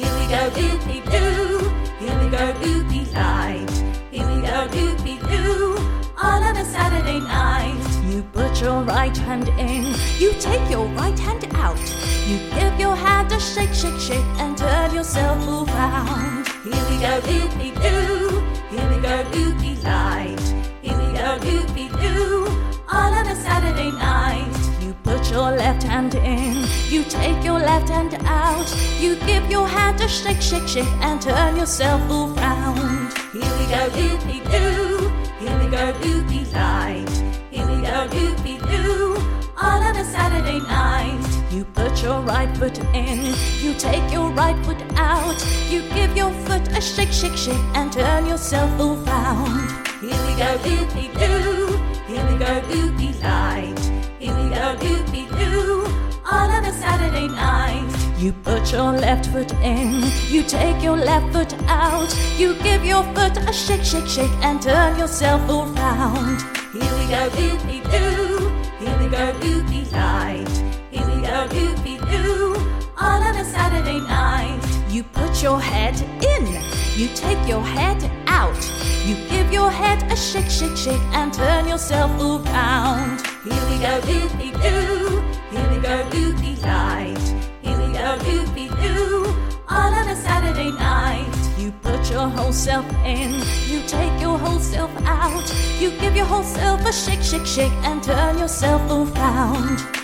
go loopy doo. Here we go loopy light. Here we go loopy doo. All on a Saturday night. You put your right hand in, you take your right hand out. You give your hand a shake, shake, shake, and turn yourself around. Here we go loopy doo. Here we go loopy light. Here we go loopy doo. All on a Saturday night. You put your left hand in, you take your left hand out. You give your hand a shake, shake, shake, and turn yourself around. Here we go loopy doo. Here we go loopy light. Here we go loopy doo. All on a Saturday night. You put your right foot in, you take your right foot out. You give your foot a shake, shake, shake, and turn yourself around. Here we go loopy doo. Here we go loopy light. Here we go loopy Saturday night. You put your left foot in, you take your left foot out. You give your foot a shake, shake, shake, and turn yourself around. Here we go loopy doo. Here we go loopy light. Here we go loopy doo. All on a Saturday night. You put your head in, you take your head out. You give your head a shake, shake, shake, and turn yourself around. Here we go loopy doo. Here your whole self in, you take your whole self out. You give your whole self a shake, shake, shake, and turn yourself around.